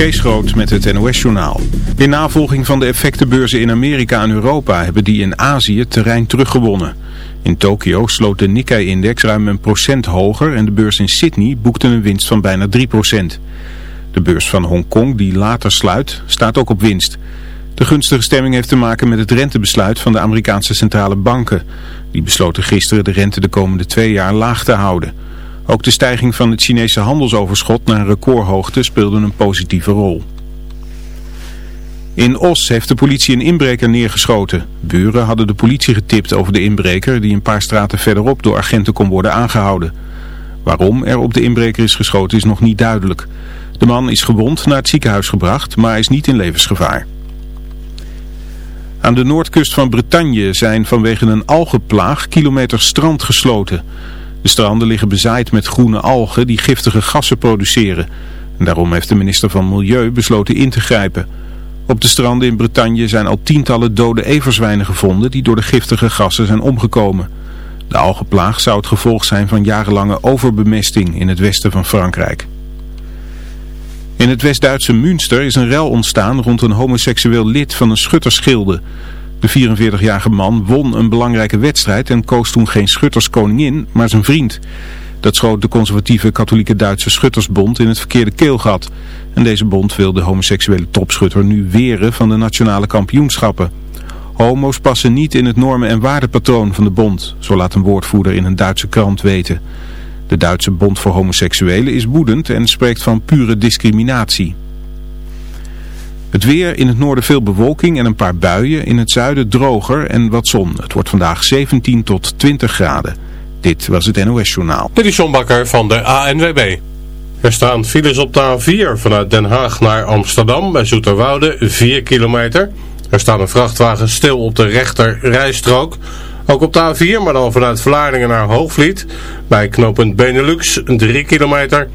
Kees Groot met het NOS-journaal. In navolging van de effectenbeurzen in Amerika en Europa hebben die in Azië terrein teruggewonnen. In Tokio sloot de Nikkei-index ruim een procent hoger en de beurs in Sydney boekte een winst van bijna 3 procent. De beurs van Hongkong, die later sluit, staat ook op winst. De gunstige stemming heeft te maken met het rentebesluit van de Amerikaanse centrale banken. Die besloten gisteren de rente de komende twee jaar laag te houden. Ook de stijging van het Chinese handelsoverschot naar recordhoogte speelde een positieve rol. In Os heeft de politie een inbreker neergeschoten. Buren hadden de politie getipt over de inbreker die een paar straten verderop door agenten kon worden aangehouden. Waarom er op de inbreker is geschoten is nog niet duidelijk. De man is gewond naar het ziekenhuis gebracht, maar is niet in levensgevaar. Aan de noordkust van Bretagne zijn vanwege een algenplaag kilometers strand gesloten. De stranden liggen bezaaid met groene algen die giftige gassen produceren. En daarom heeft de minister van Milieu besloten in te grijpen. Op de stranden in Bretagne zijn al tientallen dode everzwijnen gevonden die door de giftige gassen zijn omgekomen. De algenplaag zou het gevolg zijn van jarenlange overbemesting in het westen van Frankrijk. In het West-Duitse Münster is een rel ontstaan rond een homoseksueel lid van een schuttersgilde. De 44-jarige man won een belangrijke wedstrijd en koos toen geen schutterskoningin, maar zijn vriend. Dat schoot de conservatieve katholieke Duitse schuttersbond in het verkeerde keelgat. En deze bond wil de homoseksuele topschutter nu weren van de nationale kampioenschappen. Homo's passen niet in het normen- en waardepatroon van de bond, zo laat een woordvoerder in een Duitse krant weten. De Duitse Bond voor Homoseksuelen is woedend en spreekt van pure discriminatie. Het weer, in het noorden veel bewolking en een paar buien, in het zuiden droger en wat zon. Het wordt vandaag 17 tot 20 graden. Dit was het NOS Journaal. Dit is Bakker van de ANWB. Er staan files op de A4 vanuit Den Haag naar Amsterdam bij Zoeterwoude 4 kilometer. Er staat een vrachtwagen stil op de rechter rijstrook. Ook op de A4, maar dan vanuit Vlaardingen naar Hoogvliet. Bij knooppunt Benelux 3 kilometer.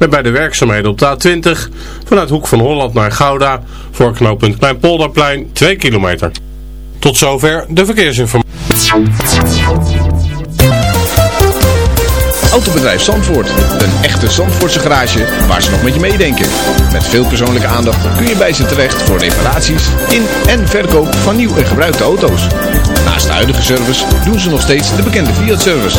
En bij de werkzaamheden op de A20 vanuit Hoek van Holland naar Gouda voor knooppunt Kleinpolderplein 2 kilometer. Tot zover de verkeersinformatie. Autobedrijf Zandvoort. Een echte Zandvoortse garage waar ze nog met je meedenken. Met veel persoonlijke aandacht kun je bij ze terecht voor reparaties in en verkoop van nieuw en gebruikte auto's. Naast de huidige service doen ze nog steeds de bekende Fiat-service.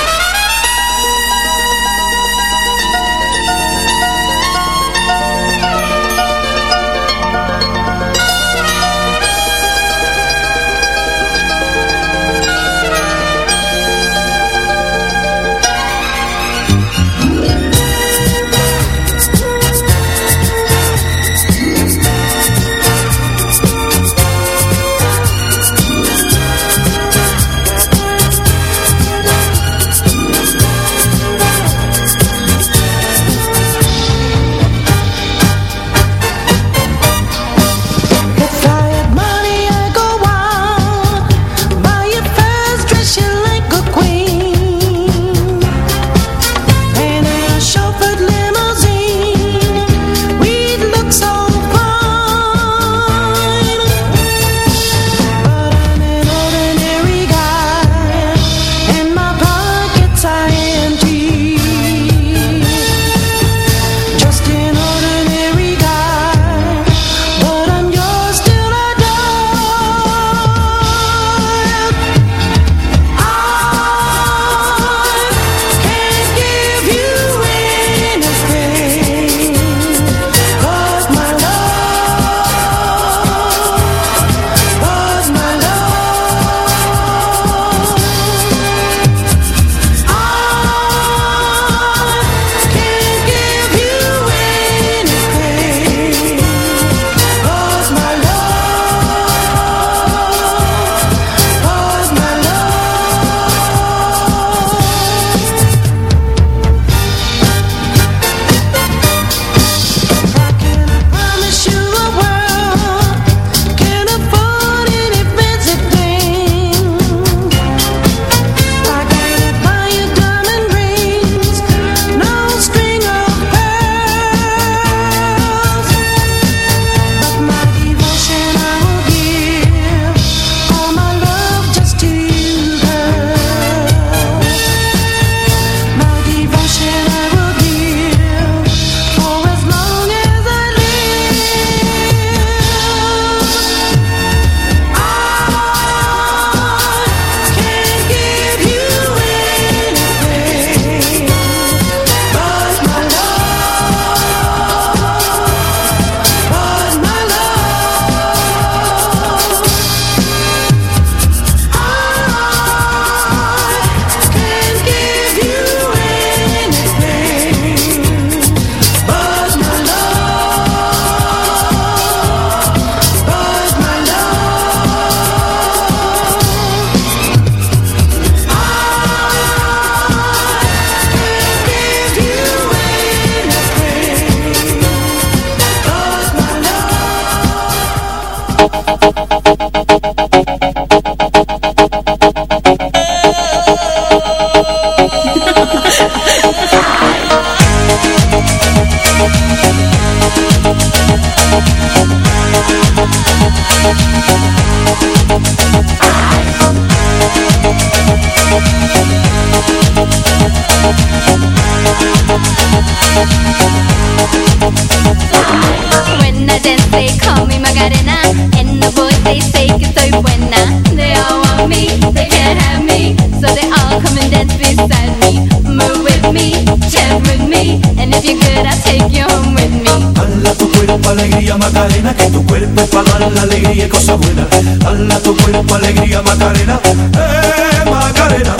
Que tu cuerpo para dar la alegría y cosas buenas. Hala tu cuerpo, alegría, Macarena, eh, Macarena.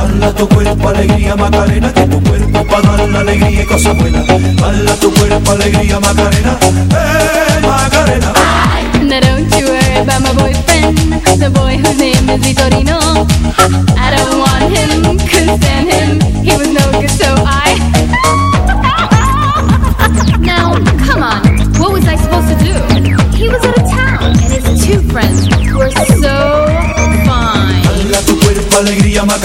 Hala tu cuerpo, alegría, Macarena, que tu cuerpo para dar la alegría y cosas buenas. Hala tu cuerpo, alegría, Macarena, eh, Macarena. Now don't you worry about my boyfriend, the boy whose name is Vitorino.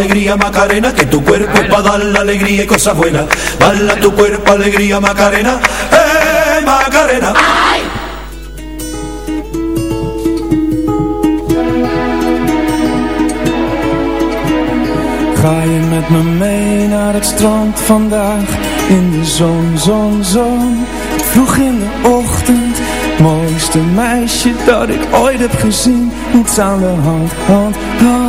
alegría, Macarena, que tu cuerpo es para dar la alegría y cosas buenas. Hala tu cuerpo, alegría, Macarena, eh, Macarena. Ga je met me mee naar het strand vandaag? In de zon, zon, zon. Vroeg in de ochtend. Mooiste meisje dat ik ooit heb gezien. Niets aan de hand, hand, hand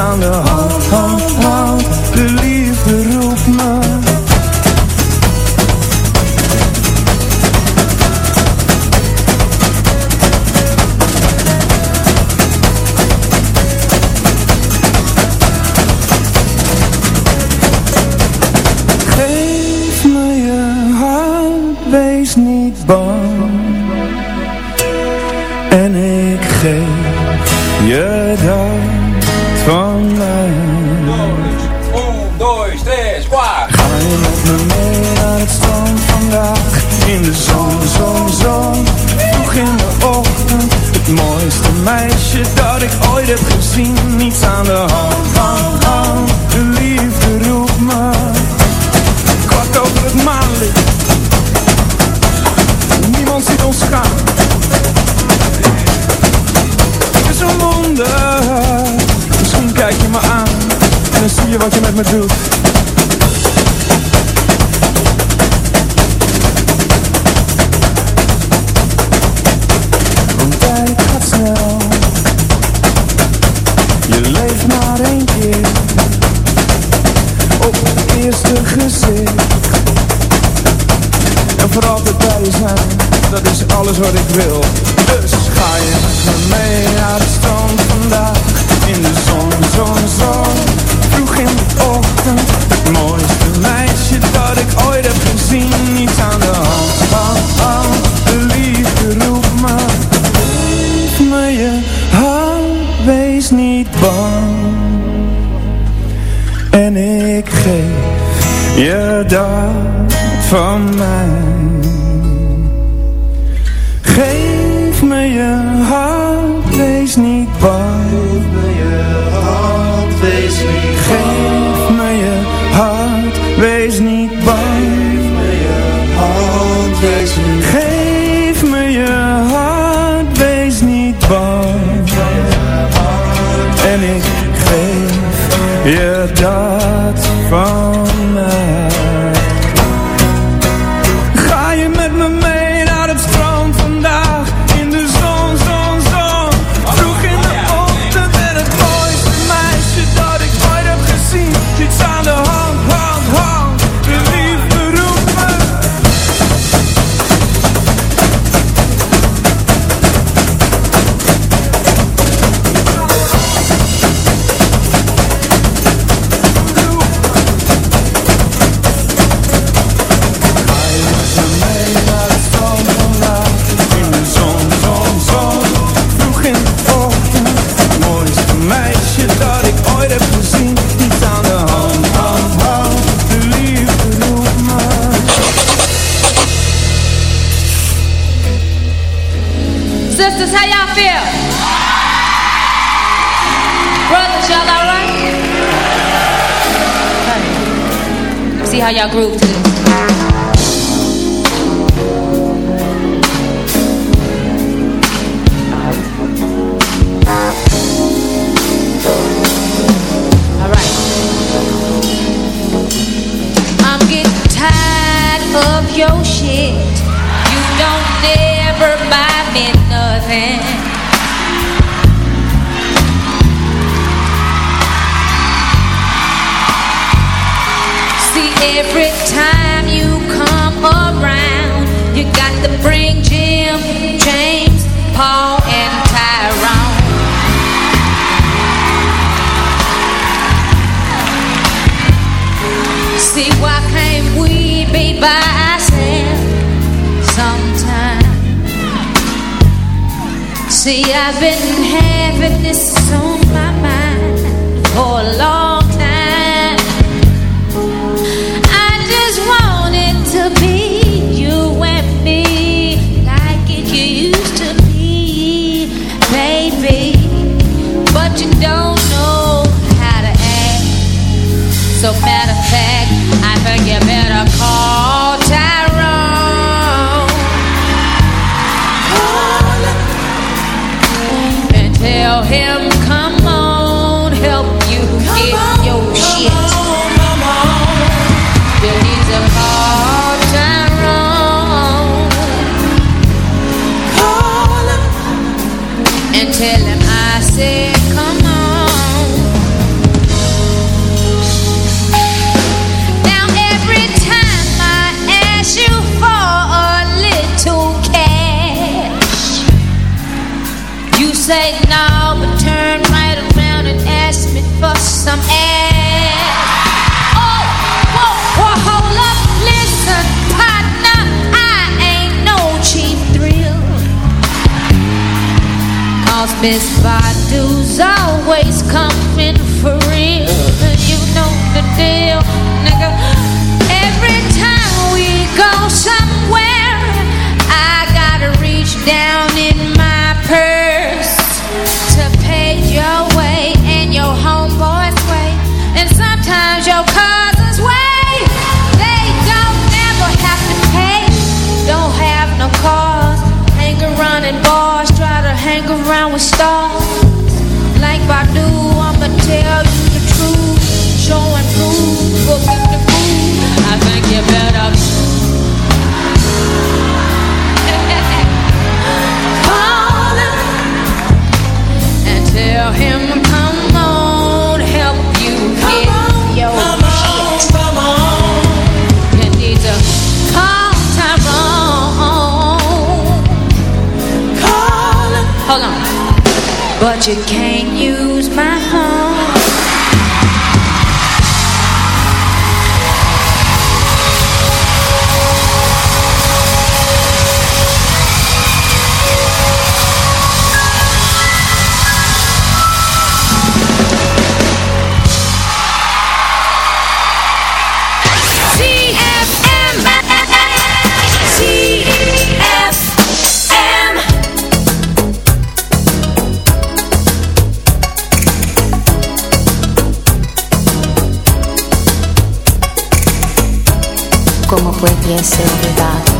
上了 Miss Bob. you can. with your silver.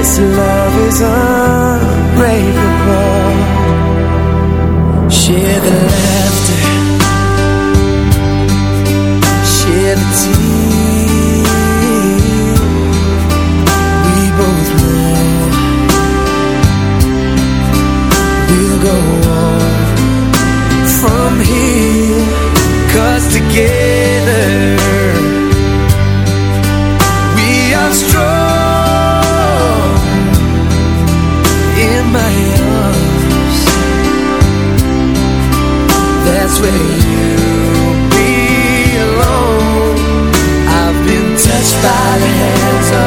This love is unbreakable Share the laughter. Share the tears. We both know We'll go on from here. Cause together where you belong I've been touched by the hands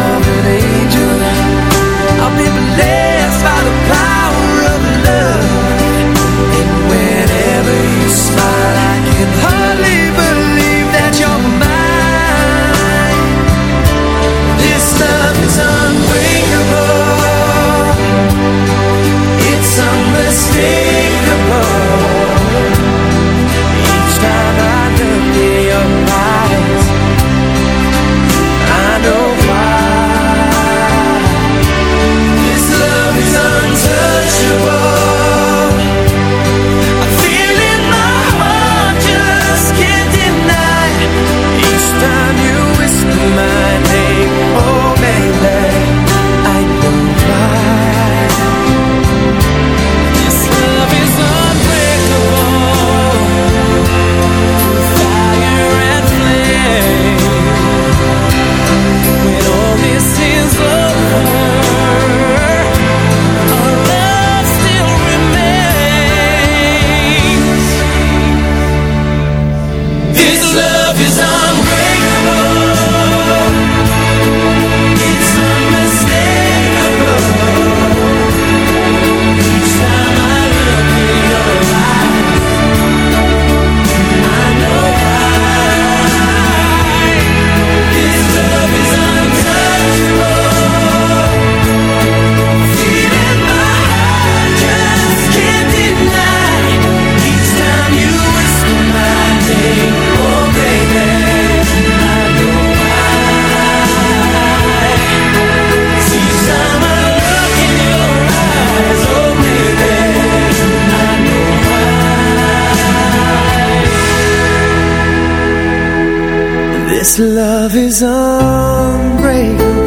This love is unbreakable.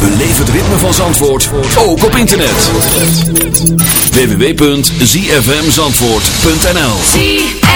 Beleef het ritme van Zandvoort, ook op internet. www.zfmzandvoort.nl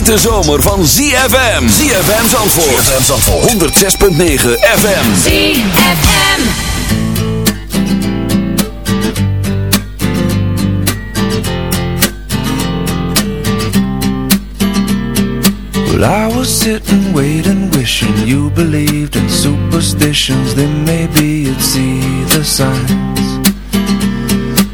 hete zomer van ZFM. ZFM Zandvoort. ZFM Zandvoort. 106.9 FM. ZFM. Well, I was sitting, waiting, wishing you believed in superstitions. Then maybe you'd see the signs.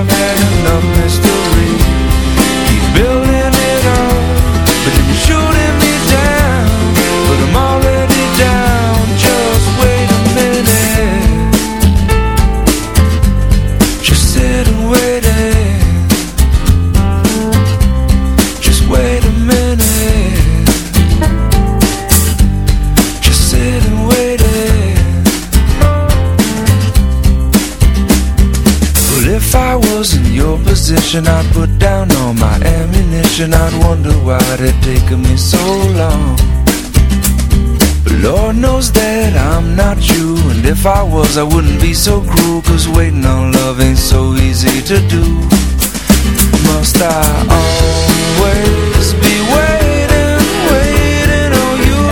I've ever wonder why it taken me so long. But Lord knows that I'm not you. And if I was, I wouldn't be so cruel. Cause waiting on love ain't so easy to do. Must I always be waiting, waiting on you?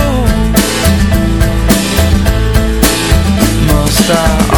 Must I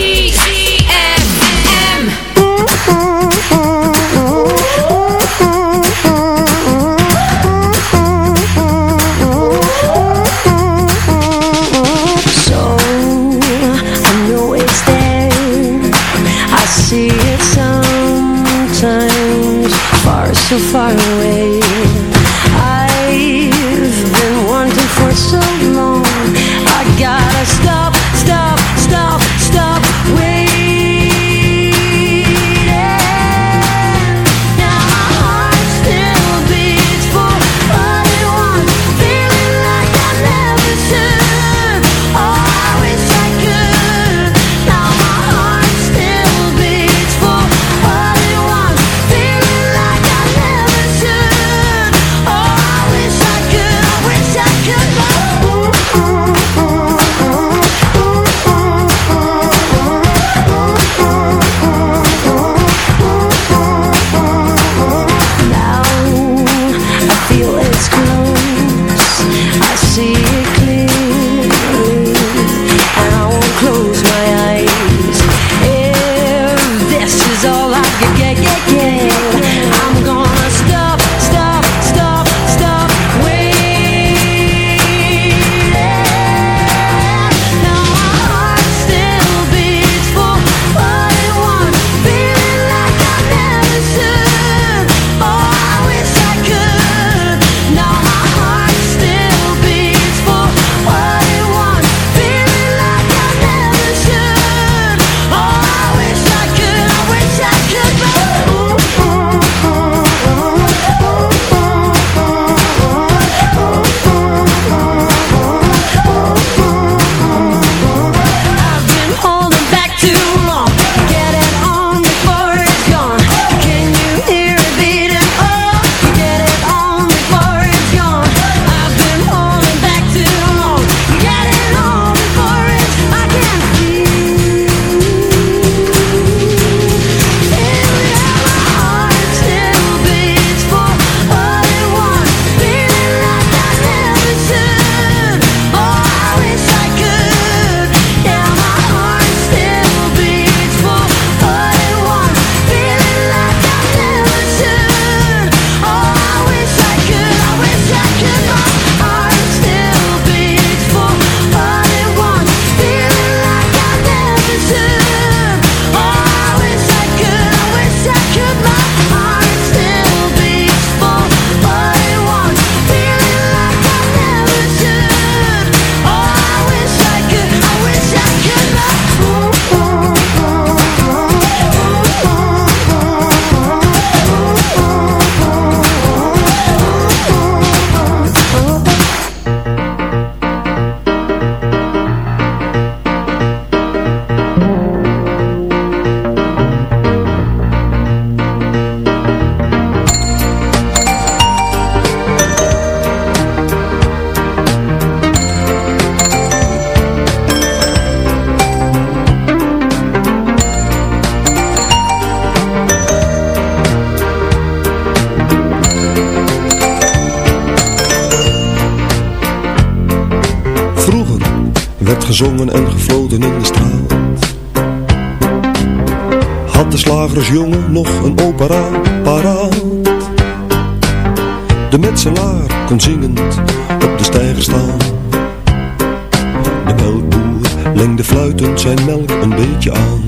zijn melk een beetje aan.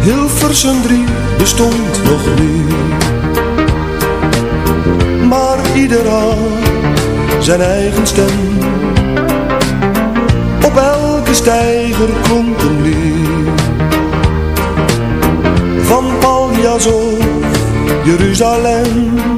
Hilversum drie bestond nog niet, maar ieder had zijn eigen stem. Op elke stijger komt een lied, van Paljas of Jeruzalem.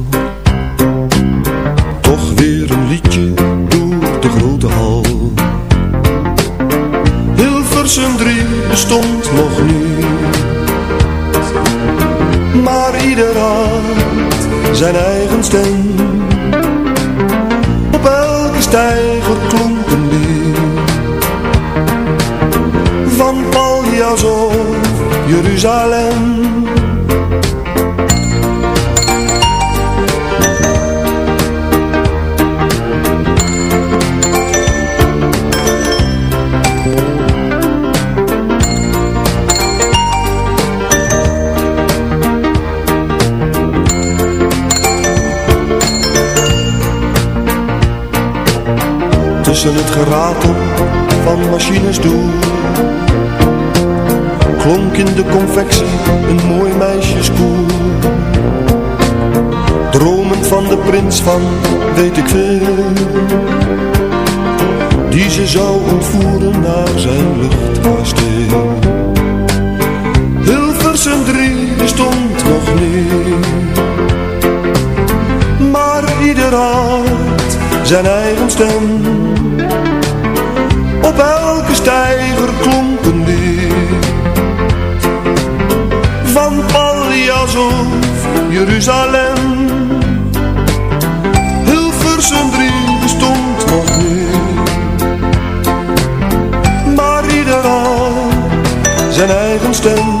elke stijger klonken weer. Van Pallias of Jeruzalem, Hilversum drie bestond nog meer. Maar ieder had zijn eigen stem.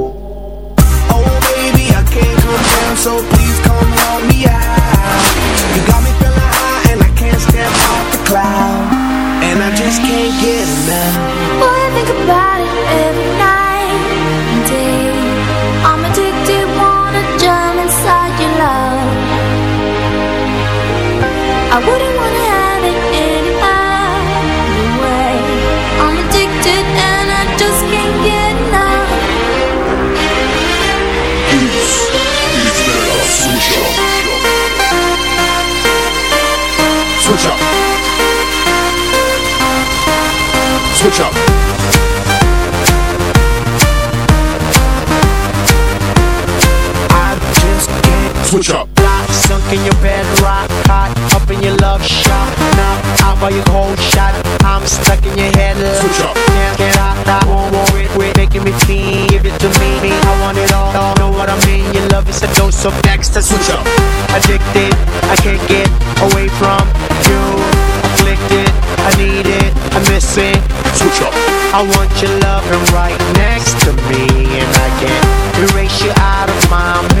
Down, so please come help me out. You got me feeling high and I can't step off the cloud, and I just can't get enough. Switch up. Lock, sunk in your bed, rock hot, up in your love shot. Now out by your cold shot, I'm stuck in your head. Love. Switch up. Can't get out, I won't worry, quit making me feel. Give it to me, me. I want it all, all. Know what I mean? Your love is a dose of extra. Switch up. Addicted, I can't get away from you. Afflicted, I need it, I miss it. Switch up. I want your loving right next to me, and I can't erase you out of my memory.